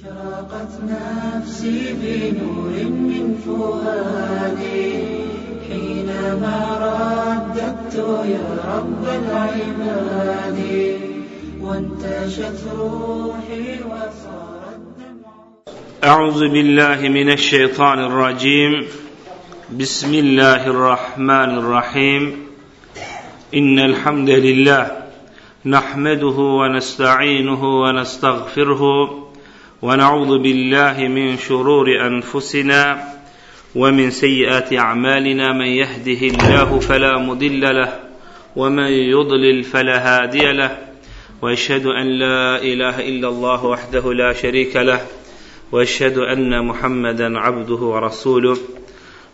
أشرقت نفسي بنور من فؤادي. حينما رددت يا رب العباد وانتشت روحي وصار الدمع أعوذ بالله من الشيطان الرجيم. بسم الله الرحمن الرحيم. إن الحمد لله نحمده ونستعينه ونستغفره. ونعوذ بالله من شرور أنفسنا ومن سيئات أعمالنا من يهده الله فلا مضل له ومن يضلل فلا هادي له وأشهد أن لا إله إلا الله وحده لا شريك له وأشهد أن محمدا عبده ورسوله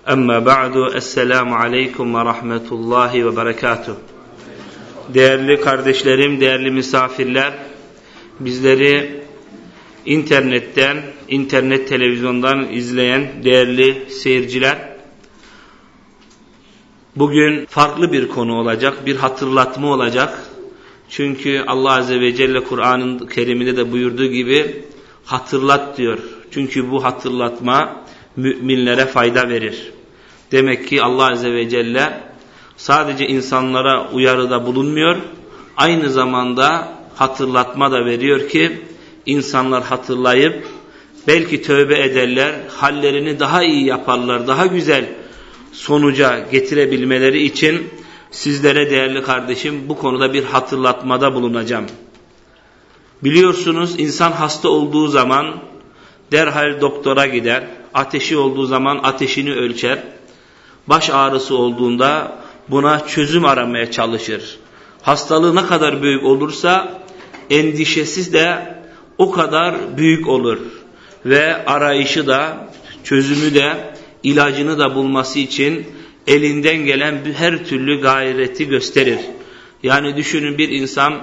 Ama ba'du esselamu aleyküm ve rahmetullahi ve berekatuh. Değerli kardeşlerim, değerli misafirler, bizleri internetten, internet televizyondan izleyen değerli seyirciler, bugün farklı bir konu olacak, bir hatırlatma olacak. Çünkü Allah Azze ve Celle Kur'an'ın keriminde de buyurduğu gibi hatırlat diyor. Çünkü bu hatırlatma müminlere fayda verir. Demek ki Allah Azze ve Celle sadece insanlara uyarıda bulunmuyor, aynı zamanda hatırlatma da veriyor ki insanlar hatırlayıp belki tövbe ederler, hallerini daha iyi yaparlar, daha güzel sonuca getirebilmeleri için sizlere değerli kardeşim bu konuda bir hatırlatmada bulunacağım. Biliyorsunuz insan hasta olduğu zaman derhal doktora gider, ateşi olduğu zaman ateşini ölçer, baş ağrısı olduğunda buna çözüm aramaya çalışır. Hastalığı ne kadar büyük olursa endişesi de o kadar büyük olur ve arayışı da çözümü de ilacını da bulması için elinden gelen her türlü gayreti gösterir. Yani düşünün bir insan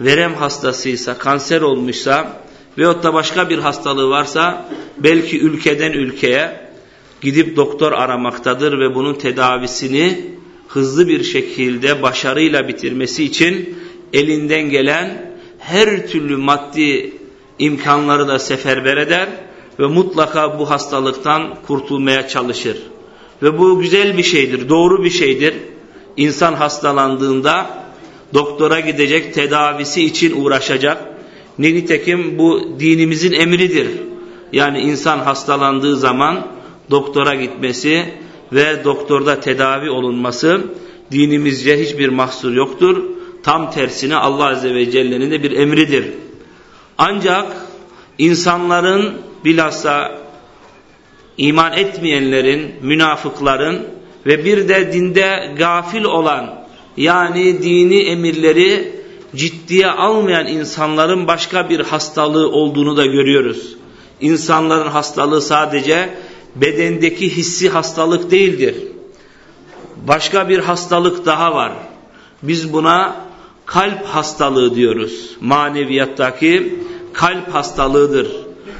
verem hastasıysa, kanser olmuşsa veyahut da başka bir hastalığı varsa belki ülkeden ülkeye gidip doktor aramaktadır ve bunun tedavisini hızlı bir şekilde başarıyla bitirmesi için elinden gelen her türlü maddi imkanları da seferber eder ve mutlaka bu hastalıktan kurtulmaya çalışır. Ve bu güzel bir şeydir, doğru bir şeydir. İnsan hastalandığında doktora gidecek, tedavisi için uğraşacak. Nitekim bu dinimizin emridir. Yani insan hastalandığı zaman doktora gitmesi ve doktorda tedavi olunması dinimizce hiçbir mahsur yoktur. Tam tersine Allah Azze ve Celle'nin de bir emridir. Ancak insanların bilhassa iman etmeyenlerin, münafıkların ve bir de dinde gafil olan yani dini emirleri ciddiye almayan insanların başka bir hastalığı olduğunu da görüyoruz. İnsanların hastalığı sadece bedendeki hissi hastalık değildir. Başka bir hastalık daha var. Biz buna kalp hastalığı diyoruz. Maneviyattaki kalp hastalığıdır.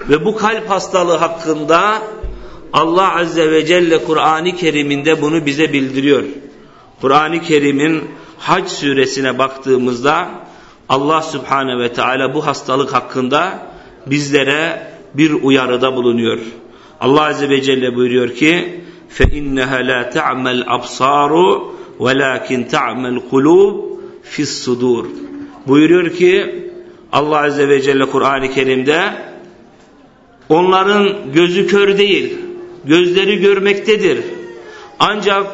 Ve bu kalp hastalığı hakkında Allah Azze ve Celle Kur'an-ı Kerim'inde bunu bize bildiriyor. Kur'an-ı Kerim'in Hac suresine baktığımızda Allah Subhanahu ve Teala bu hastalık hakkında bizlere bir uyarıda bulunuyor. Allah Azze ve Celle buyuruyor ki فَاِنَّهَا لَا تَعْمَ الْأَبْصَارُ وَلَاكِنْ تَعْمَ الْقُلُوبُ fis sudur. Buyuruyor ki Allah Azze ve Celle Kur'an-ı Kerim'de onların gözü kör değil, gözleri görmektedir. Ancak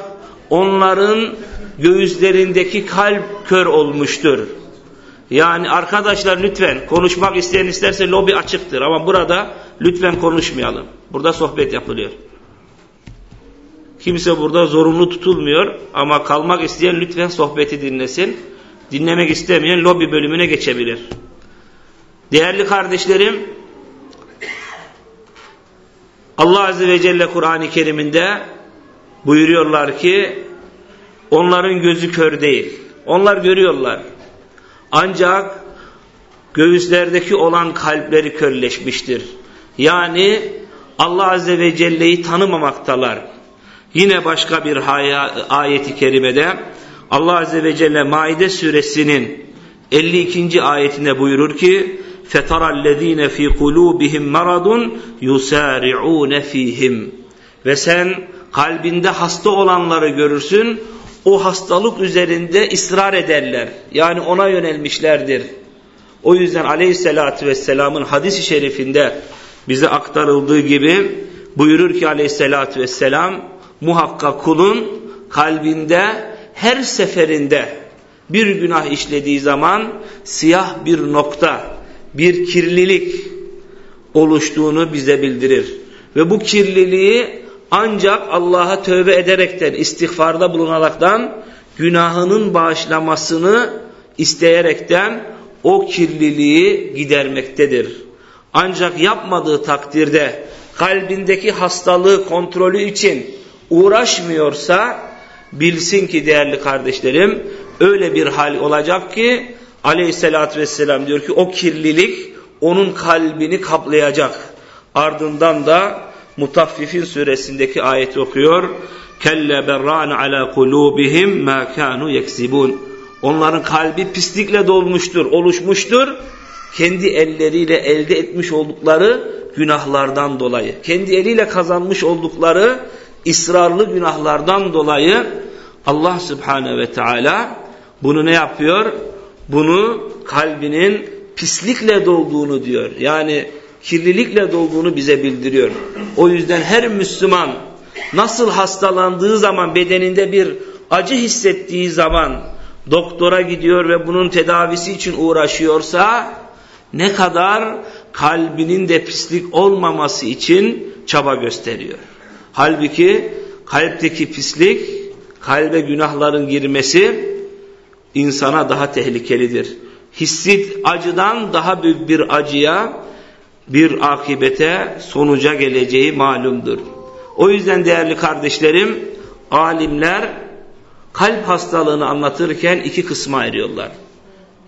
onların göğüslerindeki kalp kör olmuştur. Yani arkadaşlar lütfen konuşmak isteyen isterse lobi açıktır ama burada lütfen konuşmayalım. Burada sohbet yapılıyor. Kimse burada zorunlu tutulmuyor ama kalmak isteyen lütfen sohbeti dinlesin. Dinlemek istemeyen lobi bölümüne geçebilir. Değerli kardeşlerim, Allah Azze ve Celle Kur'an-ı Kerim'inde buyuruyorlar ki onların gözü kör değil. Onlar görüyorlar. Ancak göğüslerdeki olan kalpleri körleşmiştir. Yani Allah Azze ve Celle'yi tanımamaktalar. Yine başka bir ayeti kerimede Allah Azze ve Celle Maide suresinin 52. ayetinde buyurur ki فَتَرَى الَّذ۪ينَ ف۪ي قُلُوبِهِمْ مَرَضٌ يُسَارِعُونَ ف۪يهِمْ Ve sen kalbinde hasta olanları görürsün, o hastalık üzerinde ısrar ederler. Yani ona yönelmişlerdir. O yüzden aleyhissalatü vesselamın hadis-i şerifinde bize aktarıldığı gibi buyurur ki aleyhissalatü vesselam muhakkak kulun kalbinde her seferinde bir günah işlediği zaman siyah bir nokta, bir kirlilik oluştuğunu bize bildirir. Ve bu kirliliği ancak Allah'a tövbe ederekten, istiğfarda bulunaraktan, günahının bağışlamasını isteyerekten o kirliliği gidermektedir. Ancak yapmadığı takdirde kalbindeki hastalığı kontrolü için uğraşmıyorsa bilsin ki değerli kardeşlerim öyle bir hal olacak ki aleyhissalatü vesselam diyor ki o kirlilik onun kalbini kaplayacak. Ardından da Mutaffifin suresindeki ayeti okuyor. Kelle berran ala kulubihim ma kanu yeksibun. Onların kalbi pislikle dolmuştur, oluşmuştur. Kendi elleriyle elde etmiş oldukları günahlardan dolayı, kendi eliyle kazanmış oldukları ısrarlı günahlardan dolayı Allah Subhanahu ve Teala bunu ne yapıyor? Bunu kalbinin pislikle dolduğunu diyor. Yani kirlilikle dolduğunu bize bildiriyor. O yüzden her Müslüman nasıl hastalandığı zaman bedeninde bir acı hissettiği zaman doktora gidiyor ve bunun tedavisi için uğraşıyorsa ne kadar kalbinin de pislik olmaması için çaba gösteriyor. Halbuki kalpteki pislik, kalbe günahların girmesi insana daha tehlikelidir. Hissit acıdan daha büyük bir acıya, bir akibete, sonuca geleceği malumdur. O yüzden değerli kardeşlerim, alimler kalp hastalığını anlatırken iki kısma ayırıyorlar.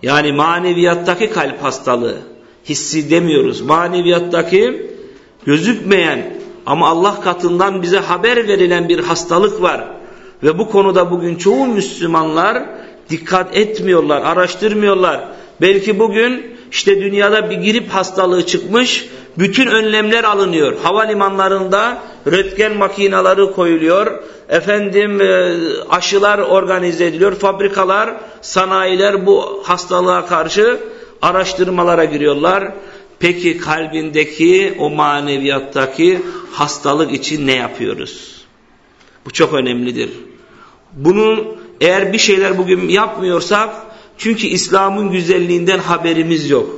Yani maneviyattaki kalp hastalığı, hissi demiyoruz. Maneviyattaki gözükmeyen ama Allah katından bize haber verilen bir hastalık var. Ve bu konuda bugün çoğu Müslümanlar dikkat etmiyorlar, araştırmıyorlar. Belki bugün işte dünyada bir grip hastalığı çıkmış, bütün önlemler alınıyor. Havalimanlarında röntgen makinaları koyuluyor, efendim e, aşılar organize ediliyor, fabrikalar, sanayiler bu hastalığa karşı araştırmalara giriyorlar. Peki kalbindeki o maneviyattaki hastalık için ne yapıyoruz? Bu çok önemlidir. Bunun eğer bir şeyler bugün yapmıyorsak çünkü İslam'ın güzelliğinden haberimiz yok.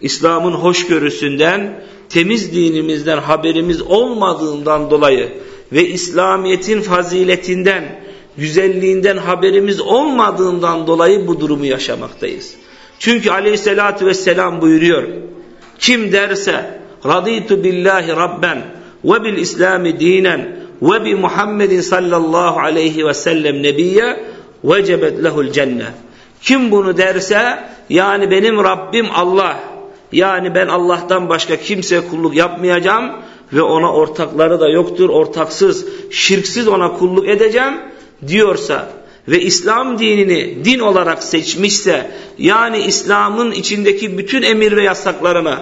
İslam'ın hoşgörüsünden, temiz dinimizden haberimiz olmadığından dolayı ve İslamiyet'in faziletinden, güzelliğinden haberimiz olmadığından dolayı bu durumu yaşamaktayız. Çünkü aleyhissalatü vesselam buyuruyor. Kim derse raditu billahi rabben ve bil islami dinen ve bi Muhammedin sallallahu aleyhi ve sellem nebiyye vecebet lehul cennet. Kim bunu derse yani benim Rabbim Allah yani ben Allah'tan başka kimseye kulluk yapmayacağım ve ona ortakları da yoktur ortaksız şirksiz ona kulluk edeceğim diyorsa ve İslam dinini din olarak seçmişse yani İslam'ın içindeki bütün emir ve yasaklarını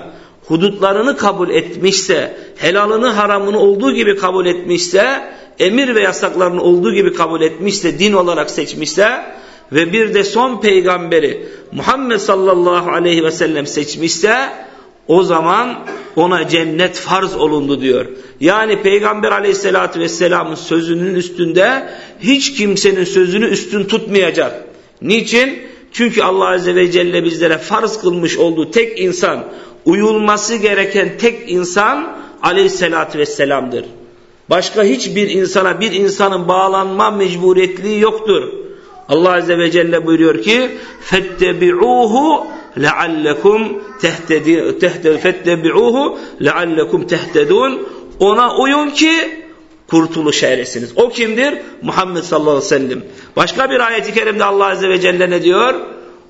hudutlarını kabul etmişse helalını haramını olduğu gibi kabul etmişse emir ve yasaklarını olduğu gibi kabul etmişse din olarak seçmişse ve bir de son peygamberi Muhammed sallallahu aleyhi ve sellem seçmişse o zaman ona cennet farz olundu diyor. Yani peygamber aleyhissalatü vesselamın sözünün üstünde hiç kimsenin sözünü üstün tutmayacak. Niçin? Çünkü Allah azze ve celle bizlere farz kılmış olduğu tek insan, uyulması gereken tek insan aleyhissalatü vesselamdır. Başka hiçbir insana bir insanın bağlanma mecburiyetliği yoktur. Allah Azze ve Celle buyuruyor ki فَاتَّبِعُوهُ لَعَلَّكُمْ فَاتَّبِعُوهُ لَعَلَّكُمْ تَهْتَدُونَ Ona uyun ki kurtuluş eresiniz. O kimdir? Muhammed sallallahu aleyhi ve sellem. Başka bir ayeti kerimde Allah Azze ve Celle ne diyor?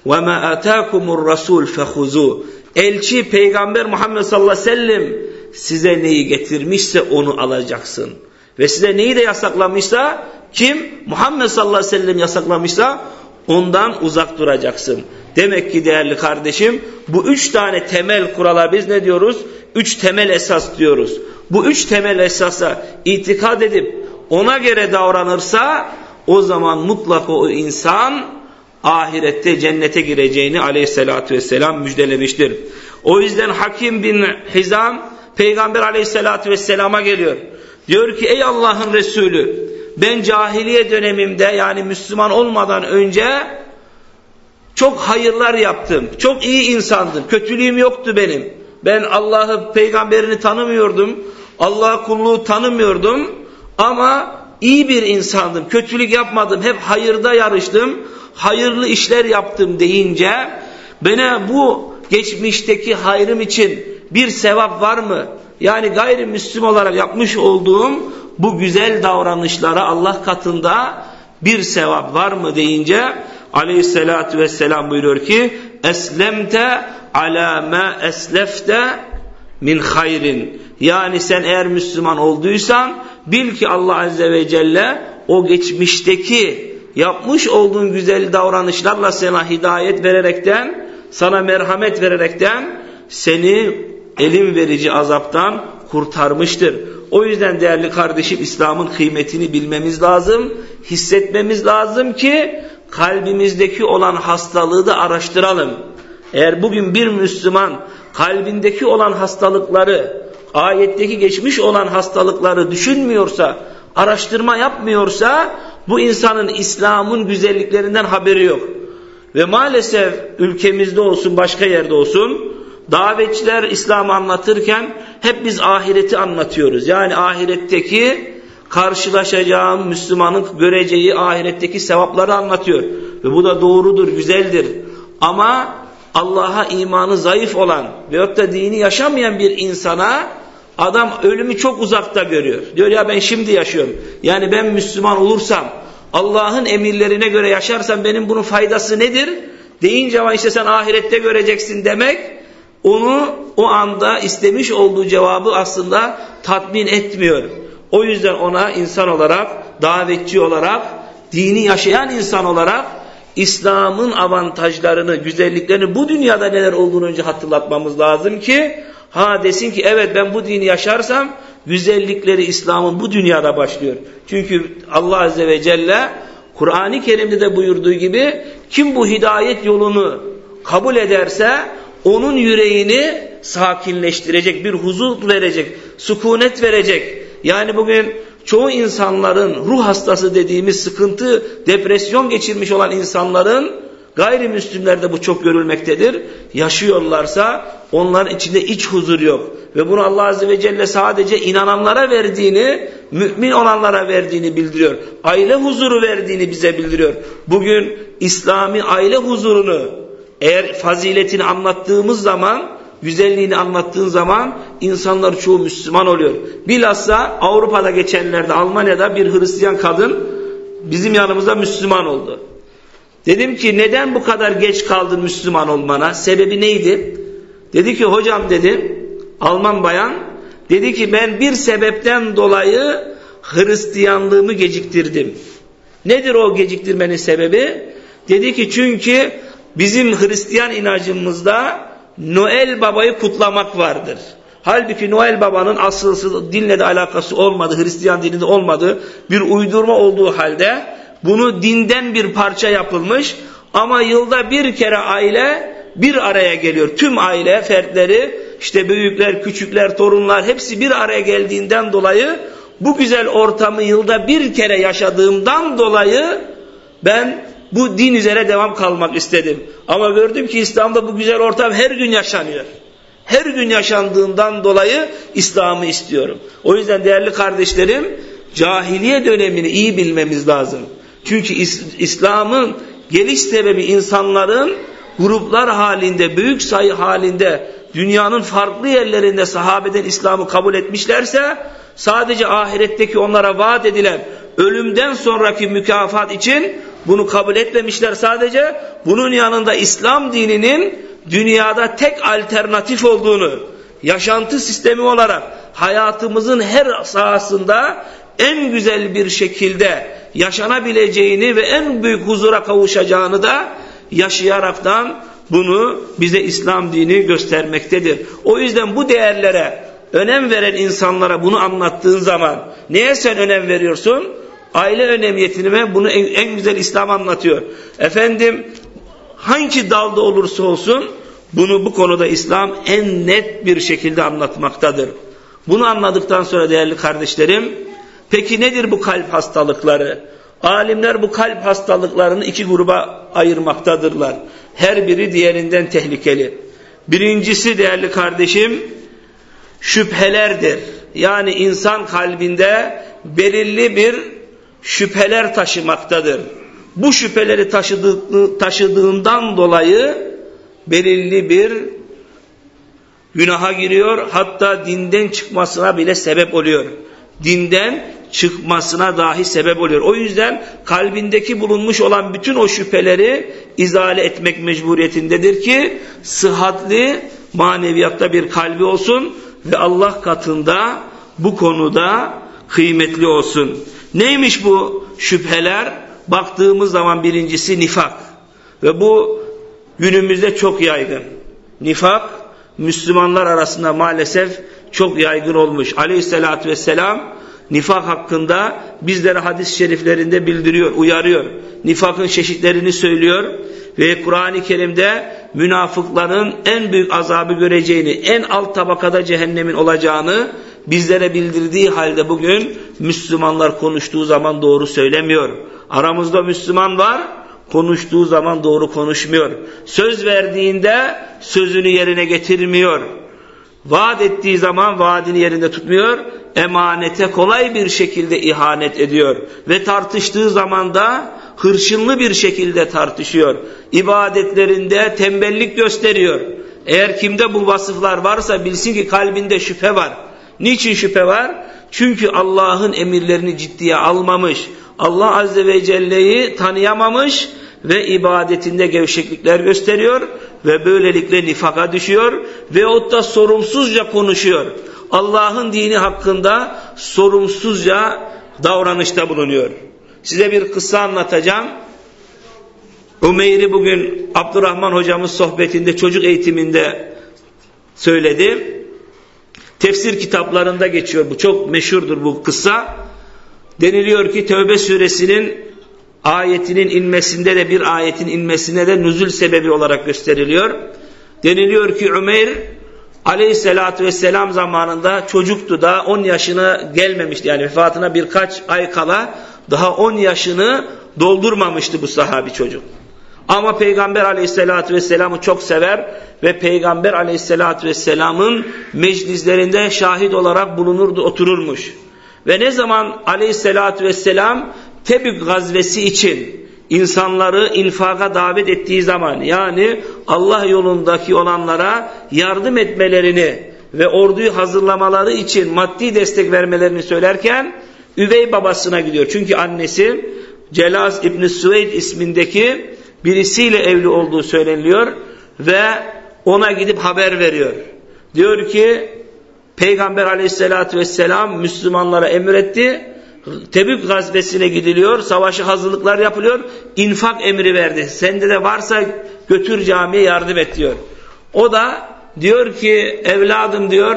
وَمَا أَتَاكُمُ الرَّسُولُ فَخُزُوا Elçi Peygamber Muhammed sallallahu aleyhi ve sellem size neyi getirmişse onu alacaksın. Ve size neyi de yasaklamışsa kim Muhammed sallallahu aleyhi ve sellem yasaklamışsa ondan uzak duracaksın. Demek ki değerli kardeşim bu üç tane temel kurala biz ne diyoruz? Üç temel esas diyoruz. Bu üç temel esasa itikad edip ona göre davranırsa o zaman mutlaka o insan ahirette cennete gireceğini aleyhissalatü vesselam müjdelemiştir. O yüzden Hakim bin Hizam Peygamber aleyhissalatü vesselama geliyor. Diyor ki ey Allah'ın Resulü ben cahiliye dönemimde yani Müslüman olmadan önce çok hayırlar yaptım. Çok iyi insandım. Kötülüğüm yoktu benim. Ben Allah'ı peygamberini tanımıyordum. Allah kulluğu tanımıyordum. Ama iyi bir insandım. Kötülük yapmadım. Hep hayırda yarıştım. Hayırlı işler yaptım deyince bana bu geçmişteki hayrım için bir sevap var mı? Yani gayrimüslim olarak yapmış olduğum bu güzel davranışlara Allah katında bir sevap var mı deyince aleyhissalatü vesselam buyuruyor ki eslemte ala ma eslefte min hayrin yani sen eğer Müslüman olduysan bil ki Allah Azze ve Celle o geçmişteki yapmış olduğun güzel davranışlarla sana hidayet vererekten sana merhamet vererekten seni elim verici azaptan kurtarmıştır. O yüzden değerli kardeşim İslam'ın kıymetini bilmemiz lazım, hissetmemiz lazım ki kalbimizdeki olan hastalığı da araştıralım. Eğer bugün bir Müslüman kalbindeki olan hastalıkları, ayetteki geçmiş olan hastalıkları düşünmüyorsa, araştırma yapmıyorsa bu insanın İslam'ın güzelliklerinden haberi yok. Ve maalesef ülkemizde olsun başka yerde olsun davetçiler İslam'ı anlatırken hep biz ahireti anlatıyoruz. Yani ahiretteki karşılaşacağım Müslümanın göreceği ahiretteki sevapları anlatıyor. Ve bu da doğrudur, güzeldir. Ama Allah'a imanı zayıf olan veyahut da dini yaşamayan bir insana adam ölümü çok uzakta görüyor. Diyor ya ben şimdi yaşıyorum. Yani ben Müslüman olursam Allah'ın emirlerine göre yaşarsam benim bunun faydası nedir? Deyince ama işte sen ahirette göreceksin demek onu o anda istemiş olduğu cevabı aslında tatmin etmiyor. O yüzden ona insan olarak, davetçi olarak, dini yaşayan insan olarak İslam'ın avantajlarını, güzelliklerini bu dünyada neler olduğunu önce hatırlatmamız lazım ki ha desin ki evet ben bu dini yaşarsam güzellikleri İslam'ın bu dünyada başlıyor. Çünkü Allah Azze ve Celle Kur'an-ı Kerim'de de buyurduğu gibi kim bu hidayet yolunu kabul ederse onun yüreğini sakinleştirecek, bir huzur verecek, sükunet verecek. Yani bugün çoğu insanların ruh hastası dediğimiz sıkıntı, depresyon geçirmiş olan insanların gayrimüslimlerde bu çok görülmektedir. Yaşıyorlarsa onların içinde iç huzur yok. Ve bunu Allah Azze ve Celle sadece inananlara verdiğini, mümin olanlara verdiğini bildiriyor. Aile huzuru verdiğini bize bildiriyor. Bugün İslami aile huzurunu eğer faziletini anlattığımız zaman, güzelliğini anlattığın zaman insanlar çoğu Müslüman oluyor. Bilhassa Avrupa'da geçenlerde Almanya'da bir Hristiyan kadın bizim yanımızda Müslüman oldu. Dedim ki neden bu kadar geç kaldın Müslüman olmana? Sebebi neydi? Dedi ki hocam dedi Alman bayan dedi ki ben bir sebepten dolayı Hristiyanlığımı geciktirdim. Nedir o geciktirmenin sebebi? Dedi ki çünkü bizim Hristiyan inancımızda Noel Baba'yı kutlamak vardır. Halbuki Noel Baba'nın asılsız dinle de alakası olmadı, Hristiyan dininde olmadı, bir uydurma olduğu halde bunu dinden bir parça yapılmış ama yılda bir kere aile bir araya geliyor. Tüm aile fertleri işte büyükler, küçükler, torunlar hepsi bir araya geldiğinden dolayı bu güzel ortamı yılda bir kere yaşadığımdan dolayı ben bu din üzere devam kalmak istedim. Ama gördüm ki İslam'da bu güzel ortam her gün yaşanıyor. Her gün yaşandığından dolayı İslam'ı istiyorum. O yüzden değerli kardeşlerim cahiliye dönemini iyi bilmemiz lazım. Çünkü İslam'ın geliş sebebi insanların gruplar halinde, büyük sayı halinde dünyanın farklı yerlerinde sahabeden İslam'ı kabul etmişlerse sadece ahiretteki onlara vaat edilen ölümden sonraki mükafat için bunu kabul etmemişler sadece. Bunun yanında İslam dininin dünyada tek alternatif olduğunu, yaşantı sistemi olarak hayatımızın her sahasında en güzel bir şekilde yaşanabileceğini ve en büyük huzura kavuşacağını da yaşayaraktan bunu bize İslam dini göstermektedir. O yüzden bu değerlere önem veren insanlara bunu anlattığın zaman neye sen önem veriyorsun? Aile önemiyetini ve bunu en, en güzel İslam anlatıyor. Efendim hangi dalda olursa olsun bunu bu konuda İslam en net bir şekilde anlatmaktadır. Bunu anladıktan sonra değerli kardeşlerim, peki nedir bu kalp hastalıkları? Alimler bu kalp hastalıklarını iki gruba ayırmaktadırlar. Her biri diğerinden tehlikeli. Birincisi değerli kardeşim, şüphelerdir. Yani insan kalbinde belirli bir şüpheler taşımaktadır. Bu şüpheleri taşıdığı, taşıdığından dolayı belirli bir günaha giriyor. Hatta dinden çıkmasına bile sebep oluyor. Dinden çıkmasına dahi sebep oluyor. O yüzden kalbindeki bulunmuş olan bütün o şüpheleri izale etmek mecburiyetindedir ki sıhhatli maneviyatta bir kalbi olsun ve Allah katında bu konuda kıymetli olsun. Neymiş bu şüpheler? Baktığımız zaman birincisi nifak. Ve bu günümüzde çok yaygın. Nifak Müslümanlar arasında maalesef çok yaygın olmuş. Aleyhissalatü vesselam nifak hakkında bizlere hadis-i şeriflerinde bildiriyor, uyarıyor. Nifakın çeşitlerini söylüyor ve Kur'an-ı Kerim'de münafıkların en büyük azabı göreceğini, en alt tabakada cehennemin olacağını bizlere bildirdiği halde bugün Müslümanlar konuştuğu zaman doğru söylemiyor. Aramızda Müslüman var, konuştuğu zaman doğru konuşmuyor. Söz verdiğinde sözünü yerine getirmiyor. Vaat ettiği zaman vaadini yerinde tutmuyor. Emanete kolay bir şekilde ihanet ediyor. Ve tartıştığı zaman da hırçınlı bir şekilde tartışıyor. İbadetlerinde tembellik gösteriyor. Eğer kimde bu vasıflar varsa bilsin ki kalbinde şüphe var. Niçin şüphe var? Çünkü Allah'ın emirlerini ciddiye almamış. Allah Azze ve Celle'yi tanıyamamış ve ibadetinde gevşeklikler gösteriyor ve böylelikle nifaka düşüyor ve o da sorumsuzca konuşuyor. Allah'ın dini hakkında sorumsuzca davranışta bulunuyor. Size bir kıssa anlatacağım. Umeyr'i bugün Abdurrahman hocamız sohbetinde çocuk eğitiminde söyledi. Tefsir kitaplarında geçiyor bu. Çok meşhurdur bu kıssa. Deniliyor ki Tevbe suresinin ayetinin inmesinde de bir ayetin inmesine de nüzül sebebi olarak gösteriliyor. Deniliyor ki Ömer aleyhissalatü vesselam zamanında çocuktu da 10 yaşına gelmemişti. Yani vefatına birkaç ay kala daha 10 yaşını doldurmamıştı bu sahabi çocuk. Ama Peygamber aleyhissalatü vesselam'ı çok sever ve Peygamber aleyhissalatü vesselam'ın meclislerinde şahit olarak bulunurdu, otururmuş. Ve ne zaman aleyhissalatü vesselam Tebük gazvesi için insanları infaka davet ettiği zaman yani Allah yolundaki olanlara yardım etmelerini ve orduyu hazırlamaları için maddi destek vermelerini söylerken üvey babasına gidiyor. Çünkü annesi Celaz İbni Süveyd ismindeki birisiyle evli olduğu söyleniliyor ve ona gidip haber veriyor. Diyor ki Peygamber aleyhissalatü vesselam Müslümanlara emretti. Tebük gazvesine gidiliyor, savaşı hazırlıklar yapılıyor, infak emri verdi. Sende de varsa götür camiye yardım et diyor. O da diyor ki evladım diyor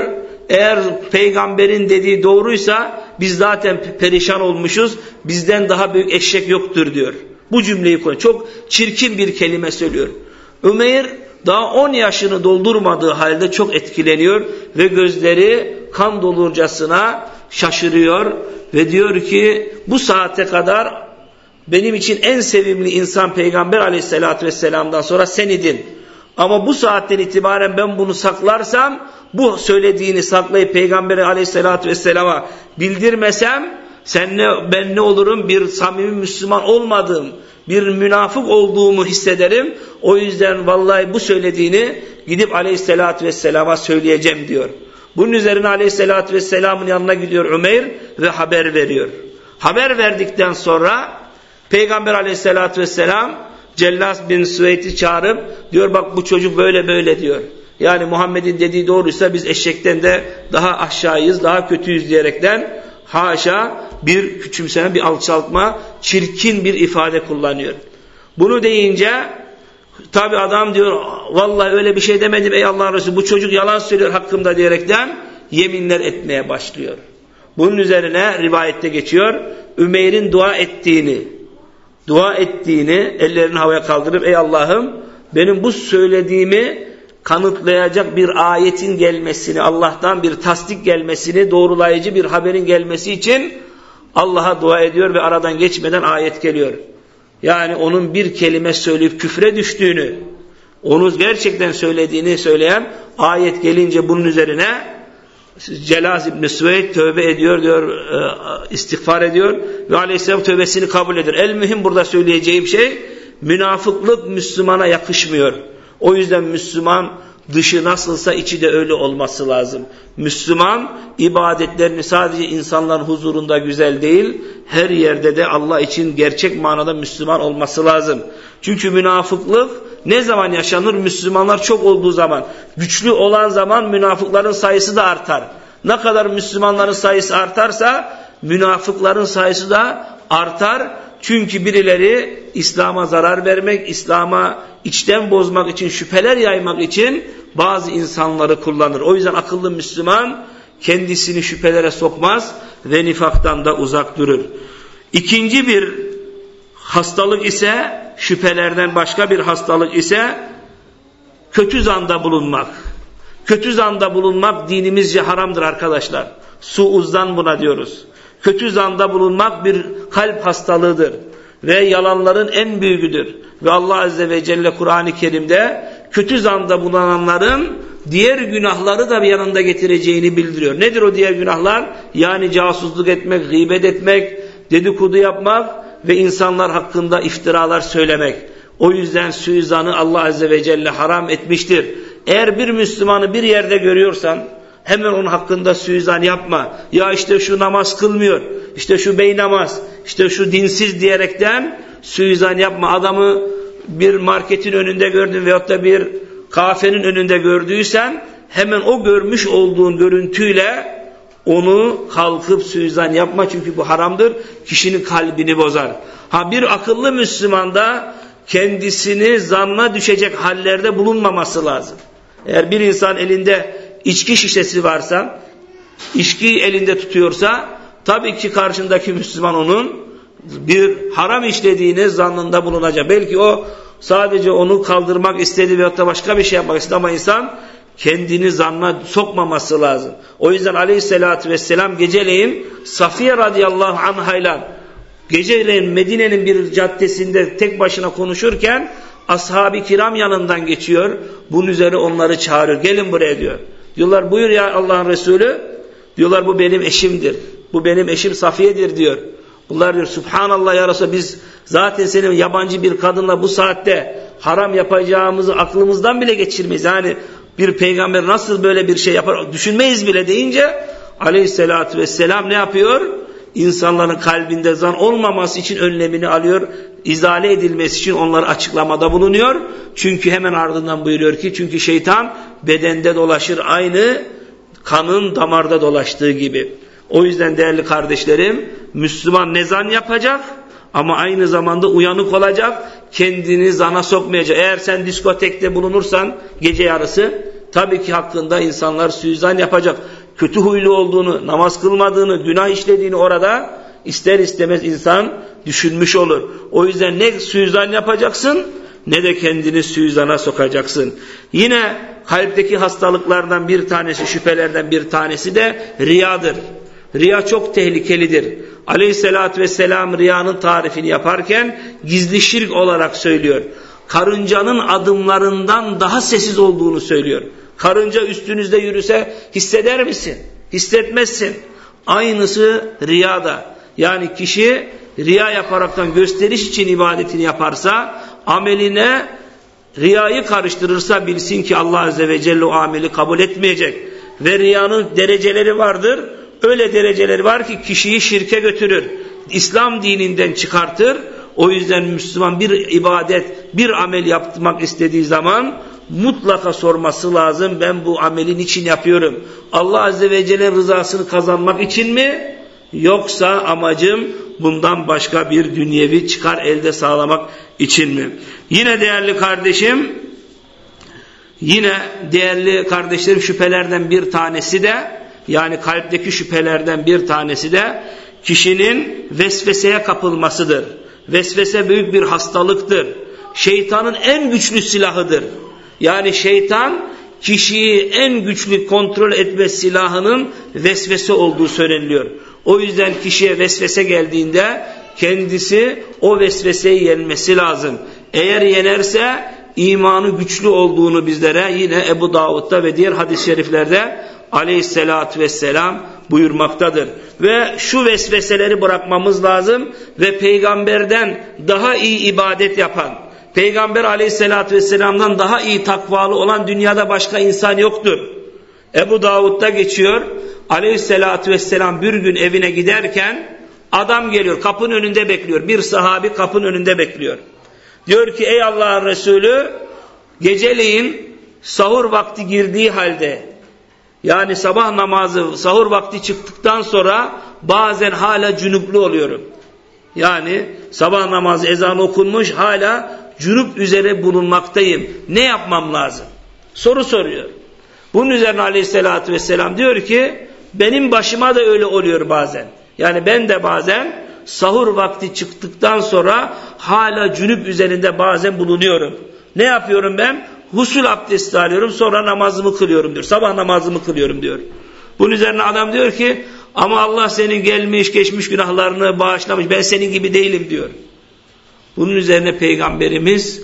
eğer peygamberin dediği doğruysa biz zaten perişan olmuşuz, bizden daha büyük eşek yoktur diyor. Bu cümleyi koy. Çok çirkin bir kelime söylüyor. Ömer daha 10 yaşını doldurmadığı halde çok etkileniyor ve gözleri kan dolurcasına şaşırıyor ve diyor ki bu saate kadar benim için en sevimli insan Peygamber aleyhissalatü vesselam'dan sonra sen idin. Ama bu saatten itibaren ben bunu saklarsam bu söylediğini saklayıp Peygamber aleyhissalatü vesselama bildirmesem sen ne, ben ne olurum bir samimi Müslüman olmadığım, bir münafık olduğumu hissederim. O yüzden vallahi bu söylediğini gidip aleyhissalatü vesselama söyleyeceğim diyor. Bunun üzerine aleyhissalatü vesselamın yanına gidiyor Ömer ve haber veriyor. Haber verdikten sonra Peygamber aleyhissalatü vesselam Cellas bin Süveyd'i çağırıp diyor bak bu çocuk böyle böyle diyor. Yani Muhammed'in dediği doğruysa biz eşekten de daha aşağıyız, daha kötüyüz diyerekten Haşa bir küçümseme, bir alçaltma, çirkin bir ifade kullanıyor. Bunu deyince tabi adam diyor vallahi öyle bir şey demedim ey Allah Resulü bu çocuk yalan söylüyor hakkımda diyerekten yeminler etmeye başlıyor. Bunun üzerine rivayette geçiyor. Ümeyr'in dua ettiğini, dua ettiğini ellerini havaya kaldırıp ey Allah'ım benim bu söylediğimi kanıtlayacak bir ayetin gelmesini, Allah'tan bir tasdik gelmesini, doğrulayıcı bir haberin gelmesi için Allah'a dua ediyor ve aradan geçmeden ayet geliyor. Yani onun bir kelime söyleyip küfre düştüğünü, onu gerçekten söylediğini söyleyen ayet gelince bunun üzerine Celaz İbni Süveyd tövbe ediyor diyor, e, istiğfar ediyor ve aleyhisselam tövbesini kabul eder. El mühim burada söyleyeceğim şey münafıklık Müslümana yakışmıyor. O yüzden Müslüman dışı nasılsa içi de öyle olması lazım. Müslüman ibadetlerini sadece insanların huzurunda güzel değil, her yerde de Allah için gerçek manada Müslüman olması lazım. Çünkü münafıklık ne zaman yaşanır? Müslümanlar çok olduğu zaman. Güçlü olan zaman münafıkların sayısı da artar. Ne kadar Müslümanların sayısı artarsa münafıkların sayısı da artar. Çünkü birileri İslam'a zarar vermek, İslam'a içten bozmak için, şüpheler yaymak için bazı insanları kullanır. O yüzden akıllı Müslüman kendisini şüphelere sokmaz ve nifaktan da uzak durur. İkinci bir hastalık ise şüphelerden başka bir hastalık ise kötü zanda bulunmak. Kötü zanda bulunmak dinimizce haramdır arkadaşlar. Suuzdan buna diyoruz. Kötü zanda bulunmak bir kalp hastalığıdır ve yalanların en büyüğüdür. Ve Allah Azze ve Celle Kur'an-ı Kerim'de kötü zanda bulunanların diğer günahları da bir yanında getireceğini bildiriyor. Nedir o diğer günahlar? Yani casusluk etmek, gıybet etmek, dedikodu yapmak ve insanlar hakkında iftiralar söylemek. O yüzden suizanı Allah Azze ve Celle haram etmiştir. Eğer bir Müslümanı bir yerde görüyorsan hemen onun hakkında suizan yapma. Ya işte şu namaz kılmıyor, işte şu bey namaz, işte şu dinsiz diyerekten suizan yapma. Adamı bir marketin önünde gördün veyahut da bir kafenin önünde gördüysen hemen o görmüş olduğun görüntüyle onu kalkıp suizan yapma çünkü bu haramdır. Kişinin kalbini bozar. Ha bir akıllı Müslüman da kendisini zanna düşecek hallerde bulunmaması lazım. Eğer bir insan elinde içki şişesi varsa, içki elinde tutuyorsa tabii ki karşındaki Müslüman onun bir haram işlediğini zannında bulunacak. Belki o sadece onu kaldırmak istedi veyahut da başka bir şey yapmak istedi ama insan kendini zanna sokmaması lazım. O yüzden aleyhissalatü vesselam geceleyin Safiye radıyallahu anhayla geceleyin Medine'nin bir caddesinde tek başına konuşurken ashab-ı kiram yanından geçiyor. Bunun üzerine onları çağırıyor. Gelin buraya diyor. Diyorlar buyur ya Allah'ın Resulü. Diyorlar bu benim eşimdir. Bu benim eşim Safiye'dir diyor. Bunlar diyor Subhanallah ya Resulallah biz zaten senin yabancı bir kadınla bu saatte haram yapacağımızı aklımızdan bile geçirmeyiz. Yani bir peygamber nasıl böyle bir şey yapar düşünmeyiz bile deyince aleyhissalatü vesselam ne yapıyor? İnsanların kalbinde zan olmaması için önlemini alıyor. izale edilmesi için onları açıklamada bulunuyor. Çünkü hemen ardından buyuruyor ki çünkü şeytan bedende dolaşır aynı kanın damarda dolaştığı gibi. O yüzden değerli kardeşlerim Müslüman ne zan yapacak ama aynı zamanda uyanık olacak kendini zana sokmayacak. Eğer sen diskotekte bulunursan gece yarısı tabii ki hakkında insanlar suizan yapacak. Kötü huylu olduğunu, namaz kılmadığını, günah işlediğini orada ister istemez insan düşünmüş olur. O yüzden ne suizan yapacaksın ne de kendini suizana sokacaksın. Yine kalpteki hastalıklardan bir tanesi, şüphelerden bir tanesi de riyadır. Riya çok tehlikelidir. Aleyhissalatü vesselam riyanın tarifini yaparken gizli şirk olarak söylüyor. Karıncanın adımlarından daha sessiz olduğunu söylüyor. Karınca üstünüzde yürüse hisseder misin? Hissetmezsin. Aynısı riyada. Yani kişi riya yaparaktan gösteriş için ibadetini yaparsa ameline riyayı karıştırırsa bilsin ki Allah Azze ve Celle o ameli kabul etmeyecek. Ve riyanın dereceleri vardır. Öyle dereceleri var ki kişiyi şirke götürür. İslam dininden çıkartır. O yüzden Müslüman bir ibadet, bir amel yapmak istediği zaman mutlaka sorması lazım. Ben bu amelin için yapıyorum. Allah Azze ve Celle rızasını kazanmak için mi? Yoksa amacım bundan başka bir dünyevi çıkar elde sağlamak için mi? Yine değerli kardeşim, yine değerli kardeşlerim şüphelerden bir tanesi de yani kalpteki şüphelerden bir tanesi de kişinin vesveseye kapılmasıdır. Vesvese büyük bir hastalıktır. Şeytanın en güçlü silahıdır. Yani şeytan kişiyi en güçlü kontrol etme silahının vesvese olduğu söyleniliyor. O yüzden kişiye vesvese geldiğinde kendisi o vesveseyi yenmesi lazım. Eğer yenerse imanı güçlü olduğunu bizlere yine Ebu Davud'da ve diğer hadis-i şeriflerde aleyhissalatü vesselam buyurmaktadır. Ve şu vesveseleri bırakmamız lazım ve peygamberden daha iyi ibadet yapan, peygamber aleyhissalatü vesselamdan daha iyi takvalı olan dünyada başka insan yoktur. Ebu Davud'da geçiyor, aleyhissalatü vesselam bir gün evine giderken adam geliyor kapının önünde bekliyor. Bir sahabi kapının önünde bekliyor. Diyor ki ey Allah'ın Resulü geceleyin sahur vakti girdiği halde yani sabah namazı sahur vakti çıktıktan sonra bazen hala cünüplü oluyorum. Yani sabah namazı ezan okunmuş hala cünüp üzere bulunmaktayım. Ne yapmam lazım? Soru soruyor. Bunun üzerine aleyhissalatü vesselam diyor ki benim başıma da öyle oluyor bazen. Yani ben de bazen sahur vakti çıktıktan sonra hala cünüp üzerinde bazen bulunuyorum. Ne yapıyorum ben? Husul abdesti alıyorum sonra namazımı kılıyorum diyor. Sabah namazımı kılıyorum diyor. Bunun üzerine adam diyor ki ama Allah senin gelmiş geçmiş günahlarını bağışlamış ben senin gibi değilim diyor. Bunun üzerine peygamberimiz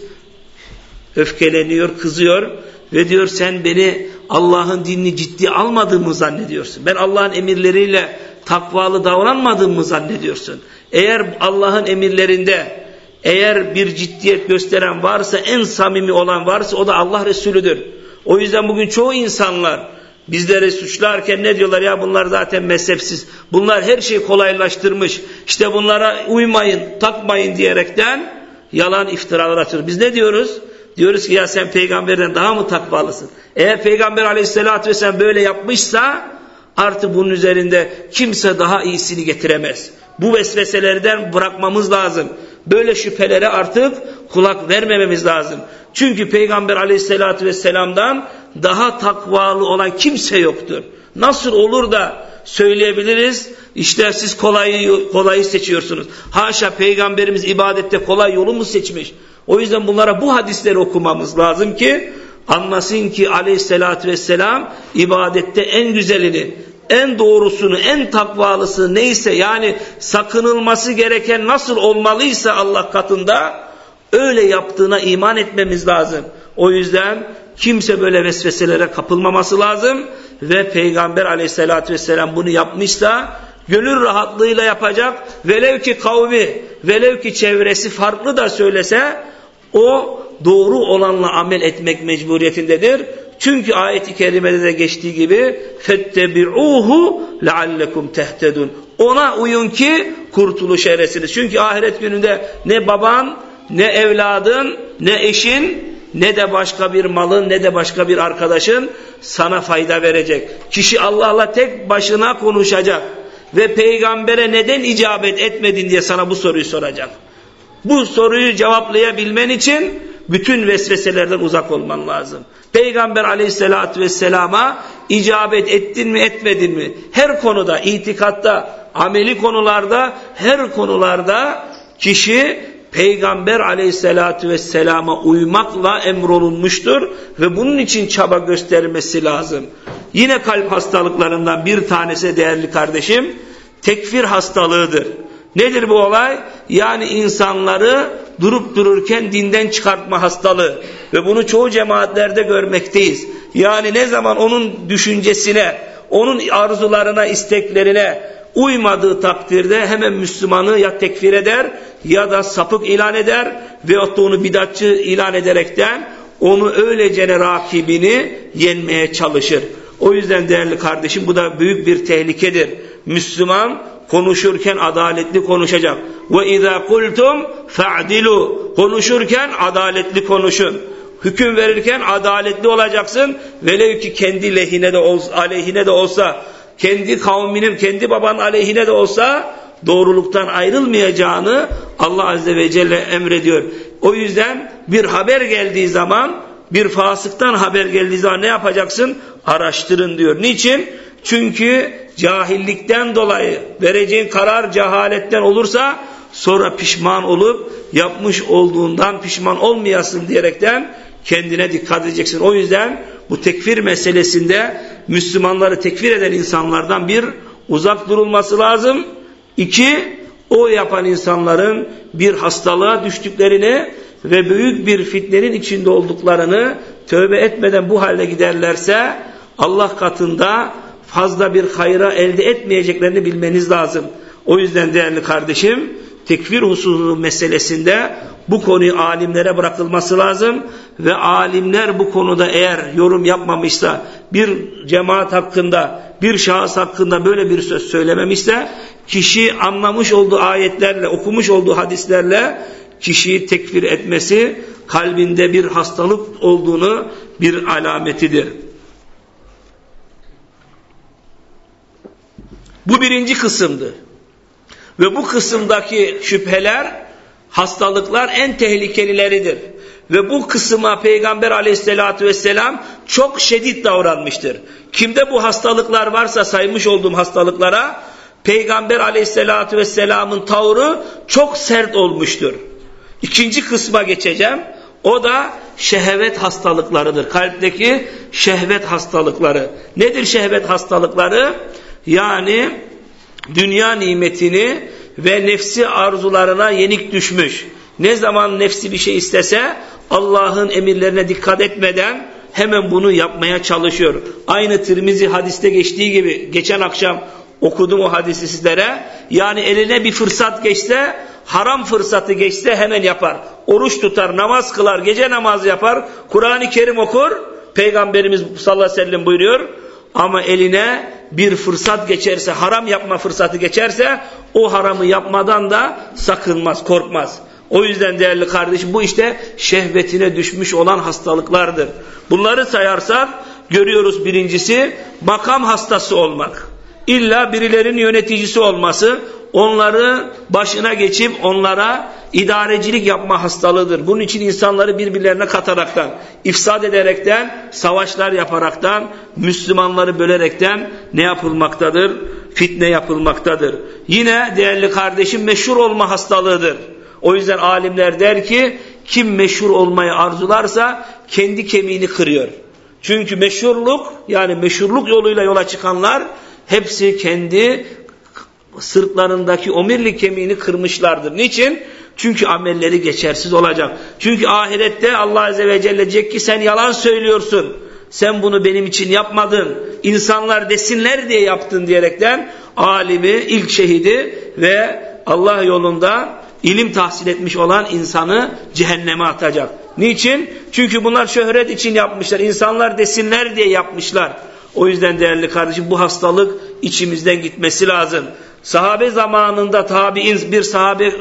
öfkeleniyor, kızıyor ve diyor sen beni Allah'ın dinini ciddi almadığımı zannediyorsun. Ben Allah'ın emirleriyle takvalı davranmadığımı zannediyorsun. Eğer Allah'ın emirlerinde eğer bir ciddiyet gösteren varsa en samimi olan varsa o da Allah Resulüdür. O yüzden bugün çoğu insanlar bizleri suçlarken ne diyorlar ya bunlar zaten mezhepsiz. Bunlar her şeyi kolaylaştırmış. İşte bunlara uymayın, takmayın diyerekten yalan iftiralar atıyor. Biz ne diyoruz? Diyoruz ki ya sen peygamberden daha mı takvalısın? Eğer peygamber aleyhissalatü vesselam böyle yapmışsa artık bunun üzerinde kimse daha iyisini getiremez. Bu vesveselerden bırakmamız lazım. Böyle şüphelere artık kulak vermememiz lazım. Çünkü Peygamber aleyhissalatü vesselam'dan daha takvalı olan kimse yoktur. Nasıl olur da söyleyebiliriz? İşte siz kolayı, kolayı seçiyorsunuz. Haşa Peygamberimiz ibadette kolay yolu mu seçmiş? O yüzden bunlara bu hadisleri okumamız lazım ki anlasın ki aleyhissalatü vesselam ibadette en güzelini, en doğrusunu, en takvalısı neyse yani sakınılması gereken nasıl olmalıysa Allah katında öyle yaptığına iman etmemiz lazım. O yüzden kimse böyle vesveselere kapılmaması lazım ve Peygamber aleyhissalatü vesselam bunu yapmışsa gönül rahatlığıyla yapacak velev ki kavmi velev ki çevresi farklı da söylese o doğru olanla amel etmek mecburiyetindedir. Çünkü ayet-i kerimede de geçtiği gibi fettebi'uhu leallekum tehtedun. Ona uyun ki kurtuluş eresiniz. Çünkü ahiret gününde ne baban, ne evladın, ne eşin, ne de başka bir malın, ne de başka bir arkadaşın sana fayda verecek. Kişi Allah'la tek başına konuşacak ve peygambere neden icabet etmedin diye sana bu soruyu soracak. Bu soruyu cevaplayabilmen için bütün vesveselerden uzak olman lazım. Peygamber aleyhissalatü vesselama icabet ettin mi etmedin mi? Her konuda, itikatta, ameli konularda, her konularda kişi Peygamber aleyhissalatü vesselama uymakla emrolunmuştur ve bunun için çaba göstermesi lazım. Yine kalp hastalıklarından bir tanesi değerli kardeşim, tekfir hastalığıdır. Nedir bu olay? Yani insanları durup dururken dinden çıkartma hastalığı ve bunu çoğu cemaatlerde görmekteyiz. Yani ne zaman onun düşüncesine, onun arzularına, isteklerine uymadığı takdirde hemen Müslümanı ya tekfir eder ya da sapık ilan eder veyahut da onu bidatçı ilan ederekten onu öylece rakibini yenmeye çalışır. O yüzden değerli kardeşim bu da büyük bir tehlikedir. Müslüman konuşurken adaletli konuşacak. Ve izâ kultum fa'dilu. Konuşurken adaletli konuşun. Hüküm verirken adaletli olacaksın. Velev ki kendi lehine de olsa, aleyhine de olsa kendi kavminin, kendi babanın aleyhine de olsa doğruluktan ayrılmayacağını Allah Azze ve Celle emrediyor. O yüzden bir haber geldiği zaman, bir fasıktan haber geldiği zaman ne yapacaksın? Araştırın diyor. Niçin? Çünkü cahillikten dolayı vereceğin karar cehaletten olursa sonra pişman olup yapmış olduğundan pişman olmayasın diyerekten kendine dikkat edeceksin. O yüzden bu tekfir meselesinde Müslümanları tekfir eden insanlardan bir uzak durulması lazım. İki, o yapan insanların bir hastalığa düştüklerini ve büyük bir fitnenin içinde olduklarını tövbe etmeden bu halde giderlerse Allah katında fazla bir hayra elde etmeyeceklerini bilmeniz lazım. O yüzden değerli kardeşim tekfir hususu meselesinde bu konuyu alimlere bırakılması lazım ve alimler bu konuda eğer yorum yapmamışsa bir cemaat hakkında bir şahıs hakkında böyle bir söz söylememişse kişi anlamış olduğu ayetlerle okumuş olduğu hadislerle kişiyi tekfir etmesi kalbinde bir hastalık olduğunu bir alametidir. Bu birinci kısımdı. Ve bu kısımdaki şüpheler, hastalıklar en tehlikelileridir. Ve bu kısma Peygamber aleyhissalatü vesselam çok şiddet davranmıştır. Kimde bu hastalıklar varsa saymış olduğum hastalıklara Peygamber aleyhissalatü vesselamın tavrı çok sert olmuştur. İkinci kısma geçeceğim. O da şehvet hastalıklarıdır. Kalpteki şehvet hastalıkları. Nedir şehvet hastalıkları? Yani dünya nimetini ve nefsi arzularına yenik düşmüş. Ne zaman nefsi bir şey istese Allah'ın emirlerine dikkat etmeden hemen bunu yapmaya çalışıyor. Aynı Tirmizi hadiste geçtiği gibi geçen akşam okudum o hadisi sizlere. Yani eline bir fırsat geçse haram fırsatı geçse hemen yapar. Oruç tutar, namaz kılar, gece namazı yapar, Kur'an-ı Kerim okur. Peygamberimiz sallallahu aleyhi ve sellem buyuruyor. Ama eline bir fırsat geçerse, haram yapma fırsatı geçerse o haramı yapmadan da sakınmaz, korkmaz. O yüzden değerli kardeşim bu işte şehvetine düşmüş olan hastalıklardır. Bunları sayarsak görüyoruz birincisi makam hastası olmak. İlla birilerin yöneticisi olması, onları başına geçip onlara idarecilik yapma hastalığıdır. Bunun için insanları birbirlerine kataraktan, ifsad ederekten, savaşlar yaparaktan, Müslümanları bölerekten ne yapılmaktadır? Fitne yapılmaktadır. Yine değerli kardeşim meşhur olma hastalığıdır. O yüzden alimler der ki kim meşhur olmayı arzularsa kendi kemiğini kırıyor. Çünkü meşhurluk yani meşhurluk yoluyla yola çıkanlar hepsi kendi sırtlarındaki omirlik kemiğini kırmışlardır. Niçin? Çünkü amelleri geçersiz olacak. Çünkü ahirette Allah Azze ve Celle diyecek ki sen yalan söylüyorsun. Sen bunu benim için yapmadın. İnsanlar desinler diye yaptın diyerekten alimi, ilk şehidi ve Allah yolunda ilim tahsil etmiş olan insanı cehenneme atacak. Niçin? Çünkü bunlar şöhret için yapmışlar. İnsanlar desinler diye yapmışlar. O yüzden değerli kardeşim bu hastalık içimizden gitmesi lazım. Sahabe zamanında tabi'in bir sahabe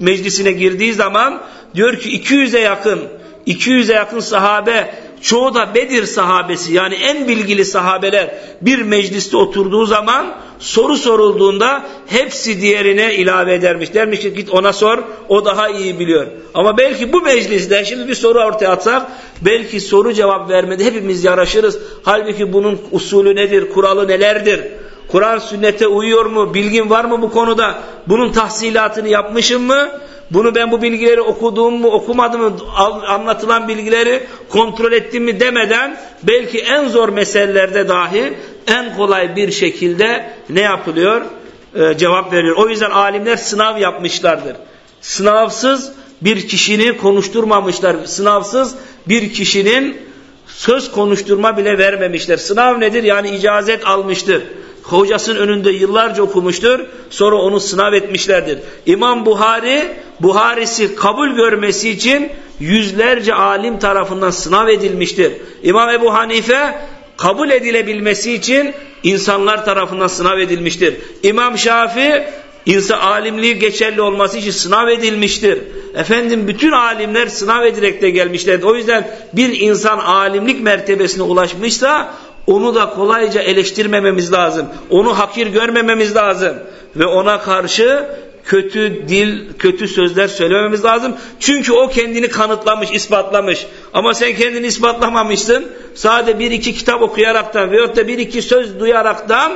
meclisine girdiği zaman diyor ki 200'e yakın 200'e yakın sahabe çoğu da Bedir sahabesi yani en bilgili sahabeler bir mecliste oturduğu zaman soru sorulduğunda hepsi diğerine ilave edermiş. Dermiş ki git ona sor o daha iyi biliyor. Ama belki bu mecliste şimdi bir soru ortaya atsak belki soru cevap vermedi hepimiz yaraşırız. Halbuki bunun usulü nedir, kuralı nelerdir? Kur'an sünnete uyuyor mu? Bilgin var mı bu konuda? Bunun tahsilatını yapmışım mı? Bunu ben bu bilgileri okuduğum mu okumadım mı anlatılan bilgileri kontrol ettim mi demeden belki en zor meselelerde dahi en kolay bir şekilde ne yapılıyor? Ee, cevap veriyor. O yüzden alimler sınav yapmışlardır. Sınavsız bir kişinin konuşturmamışlar. Sınavsız bir kişinin söz konuşturma bile vermemişler. Sınav nedir? Yani icazet almıştır hocasının önünde yıllarca okumuştur. Sonra onu sınav etmişlerdir. İmam Buhari, Buharisi kabul görmesi için yüzlerce alim tarafından sınav edilmiştir. İmam Ebu Hanife kabul edilebilmesi için insanlar tarafından sınav edilmiştir. İmam Şafi insan alimliği geçerli olması için sınav edilmiştir. Efendim bütün alimler sınav edilerek de gelmişlerdir. O yüzden bir insan alimlik mertebesine ulaşmışsa onu da kolayca eleştirmememiz lazım. Onu hakir görmememiz lazım. Ve ona karşı kötü dil, kötü sözler söylememiz lazım. Çünkü o kendini kanıtlamış, ispatlamış. Ama sen kendini ispatlamamışsın. Sadece bir iki kitap okuyaraktan veyahut da bir iki söz duyaraktan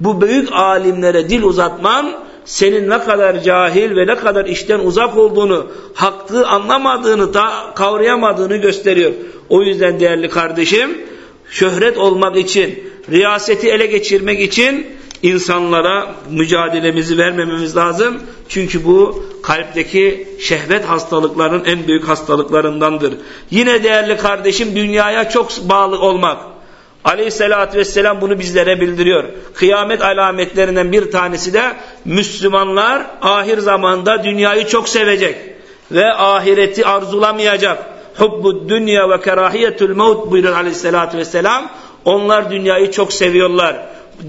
bu büyük alimlere dil uzatman senin ne kadar cahil ve ne kadar işten uzak olduğunu, hakkı anlamadığını, da kavrayamadığını gösteriyor. O yüzden değerli kardeşim, şöhret olmak için, riyaseti ele geçirmek için insanlara mücadelemizi vermememiz lazım. Çünkü bu kalpteki şehvet hastalıklarının en büyük hastalıklarındandır. Yine değerli kardeşim dünyaya çok bağlı olmak. Aleyhissalatü vesselam bunu bizlere bildiriyor. Kıyamet alametlerinden bir tanesi de Müslümanlar ahir zamanda dünyayı çok sevecek ve ahireti arzulamayacak. Hubbud dünya ve kerahiyetul mevt buyuruyor aleyhissalatü vesselam. Onlar dünyayı çok seviyorlar.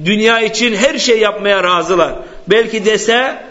Dünya için her şey yapmaya razılar. Belki dese